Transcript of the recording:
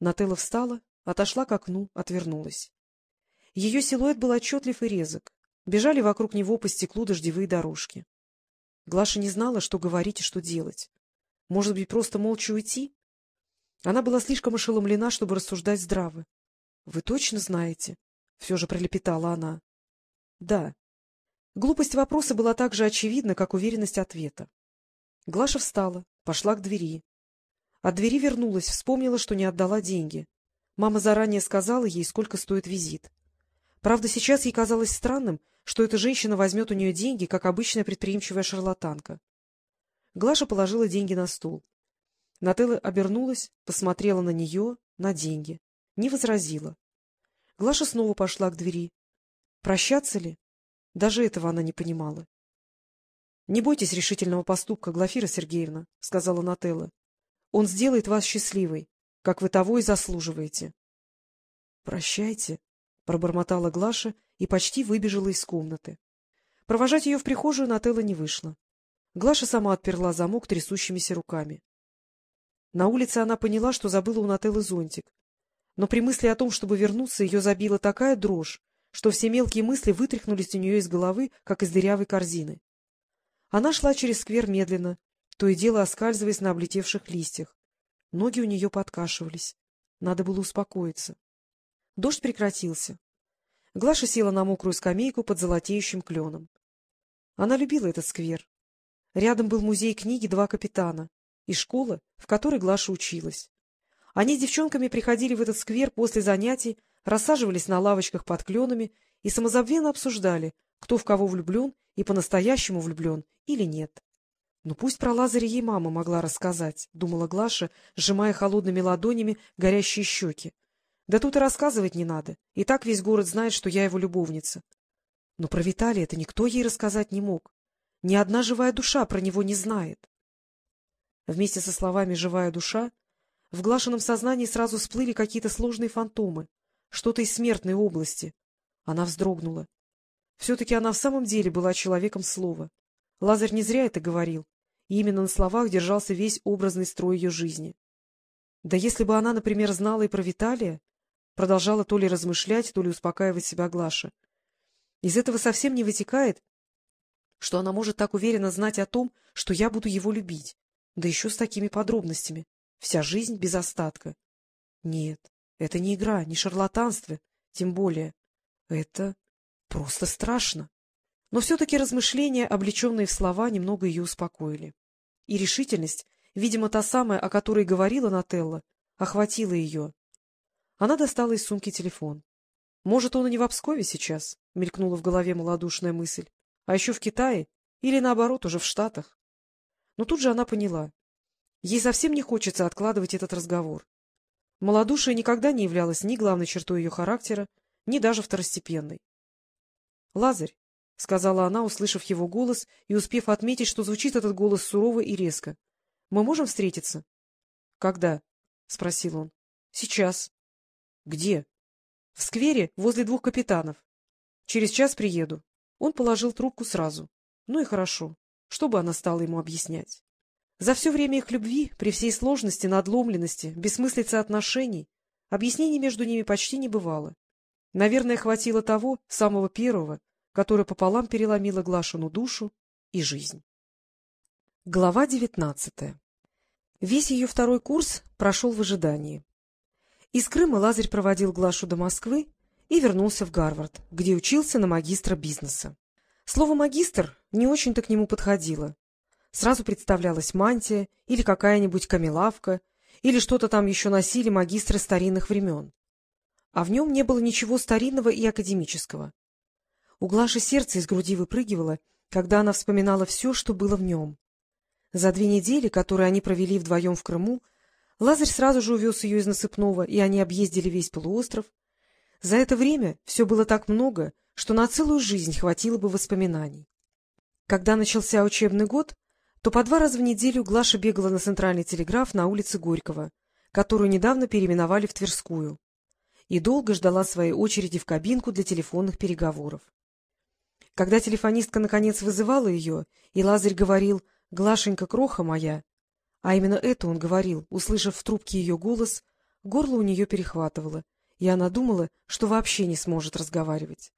Нателла встала, отошла к окну, отвернулась. Ее силуэт был отчетлив и резок. Бежали вокруг него по стеклу дождевые дорожки. Глаша не знала, что говорить и что делать. Может быть, просто молча уйти? Она была слишком ошеломлена, чтобы рассуждать здраво. — Вы точно знаете? — все же пролепетала она. — Да. Глупость вопроса была так же очевидна, как уверенность ответа. Глаша встала, пошла к двери. От двери вернулась, вспомнила, что не отдала деньги. Мама заранее сказала ей, сколько стоит визит. Правда, сейчас ей казалось странным, что эта женщина возьмет у нее деньги, как обычная предприимчивая шарлатанка. Глаша положила деньги на стол. Нателла обернулась, посмотрела на нее, на деньги. Не возразила. Глаша снова пошла к двери. Прощаться ли? Даже этого она не понимала. — Не бойтесь решительного поступка, Глафира Сергеевна, — сказала Нателла. — Он сделает вас счастливой, как вы того и заслуживаете. — Прощайте, — пробормотала Глаша и почти выбежала из комнаты. Провожать ее в прихожую Нателла не вышла. Глаша сама отперла замок трясущимися руками. На улице она поняла, что забыла у Нателлы зонтик. Но при мысли о том, чтобы вернуться, ее забила такая дрожь, что все мелкие мысли вытряхнулись у нее из головы, как из дырявой корзины. Она шла через сквер медленно, то и дело оскальзываясь на облетевших листьях. Ноги у нее подкашивались. Надо было успокоиться. Дождь прекратился. Глаша села на мокрую скамейку под золотеющим кленом. Она любила этот сквер. Рядом был музей книги «Два капитана» и школа, в которой Глаша училась. Они с девчонками приходили в этот сквер после занятий, рассаживались на лавочках под кленами и самозабвенно обсуждали, кто в кого влюблен и по-настоящему влюблен или нет. — Ну пусть про Лазаря ей мама могла рассказать, — думала Глаша, сжимая холодными ладонями горящие щеки. — Да тут и рассказывать не надо, и так весь город знает, что я его любовница. Но про Виталия это никто ей рассказать не мог. Ни одна живая душа про него не знает. Вместе со словами «живая душа» в Глашином сознании сразу всплыли какие-то сложные фантомы, что-то из смертной области. Она вздрогнула. Все-таки она в самом деле была человеком слова. Лазарь не зря это говорил, именно на словах держался весь образный строй ее жизни. Да если бы она, например, знала и про Виталия, продолжала то ли размышлять, то ли успокаивать себя Глаша. Из этого совсем не вытекает, что она может так уверенно знать о том, что я буду его любить, да еще с такими подробностями, вся жизнь без остатка. Нет, это не игра, не шарлатанство, тем более. Это просто страшно. Но все-таки размышления, облеченные в слова, немного ее успокоили. И решительность, видимо, та самая, о которой говорила Нателла, охватила ее. Она достала из сумки телефон. «Может, он и не в Обскове сейчас?» — мелькнула в голове малодушная мысль. «А еще в Китае? Или, наоборот, уже в Штатах?» Но тут же она поняла. Ей совсем не хочется откладывать этот разговор. Малодушие никогда не являлось ни главной чертой ее характера, ни даже второстепенной. — Лазарь, — сказала она, услышав его голос и успев отметить, что звучит этот голос сурово и резко, — мы можем встретиться? — Когда? — спросил он. — Сейчас. — Где? — В сквере возле двух капитанов. Через час приеду. Он положил трубку сразу. Ну и хорошо. Что бы она стала ему объяснять? За все время их любви, при всей сложности, надломленности, бессмыслице отношений, объяснений между ними почти не бывало. Наверное, хватило того, самого первого, которое пополам переломило Глашину душу и жизнь. Глава девятнадцатая Весь ее второй курс прошел в ожидании. Из Крыма Лазарь проводил Глашу до Москвы и вернулся в Гарвард, где учился на магистра бизнеса. Слово «магистр» не очень-то к нему подходило. Сразу представлялась мантия или какая-нибудь камелавка, или что-то там еще носили магистры старинных времен. А в нем не было ничего старинного и академического. У Глаши сердце из груди выпрыгивало, когда она вспоминала все, что было в нем. За две недели, которые они провели вдвоем в Крыму, Лазарь сразу же увез ее из Насыпного, и они объездили весь полуостров. За это время все было так много, что на целую жизнь хватило бы воспоминаний. Когда начался учебный год, то по два раза в неделю Глаша бегала на центральный телеграф на улице Горького, которую недавно переименовали в Тверскую, и долго ждала своей очереди в кабинку для телефонных переговоров. Когда телефонистка наконец вызывала ее, и Лазарь говорил «Глашенька, кроха моя», а именно это он говорил, услышав в трубке ее голос, Горло у нее перехватывало, и она думала, что вообще не сможет разговаривать.